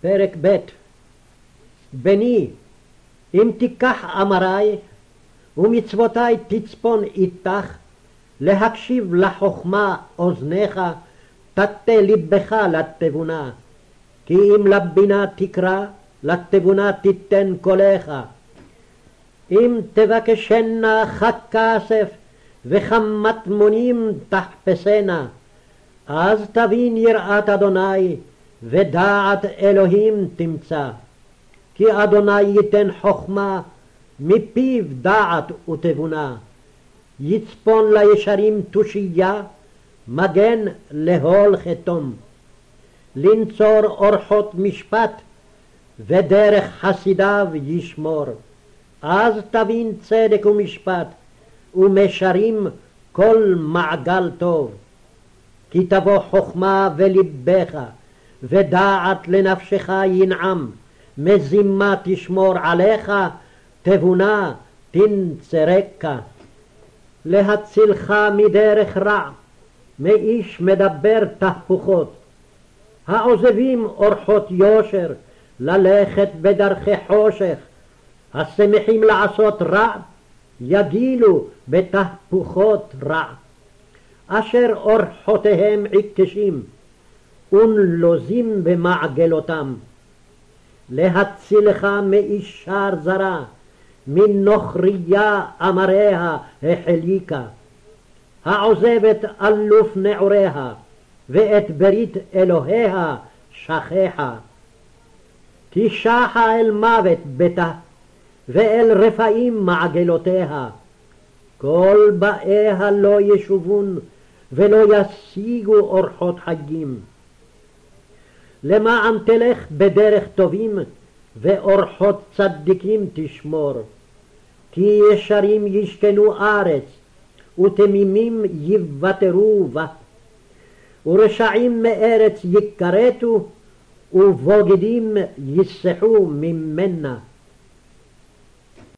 פרק ב' בני, אם תיקח אמרי ומצוותי תצפון איתך, להקשיב לחכמה אוזניך, תטה לבך לתבונה. כי אם לבינה תקרא, לתבונה תיתן קולך. אם תבקשנה חק כסף וכמטמונים תחפשנה, אז תבין יראת אדוני ודעת אלוהים תמצא. כי אדוני ייתן חכמה, מפיו דעת ותבונה. יצפון לישרים תושייה, מגן להול חתום. לנצור אורחות משפט, ודרך חסידיו ישמור. אז תבין צדק ומשפט, ומשרים כל מעגל טוב. כי תבוא חכמה ולבך, ודעת לנפשך ינעם, מזימה תשמור עליך, תבונה תנצרקה. להצילך מדרך רע, מאיש מדבר תהפוכות. העוזבים אורחות יושר, ללכת בדרכי חושך, השמחים לעשות רע, יגילו בתהפוכות רע. אשר אורחותיהם עיקשים, ונלוזים במעגלותם. להצילך מאישר זרה, מנוכריה אמריה החליקה. העוזבת אלוף נעוריה, ואת ברית אלוהיה שכחה. תשחה אל מוות ביתה, ואל רפאים מעגלותיה. כל באיה לא ישובון, ולא ישיגו אורחות חגים. למען תלך בדרך טובים, ואורחות צדיקים תשמור. כי ישרים ישכנו ארץ, ותמימים יוותרו בה. ורשעים מארץ יכרתו, ובוגדים יסחו ממנה.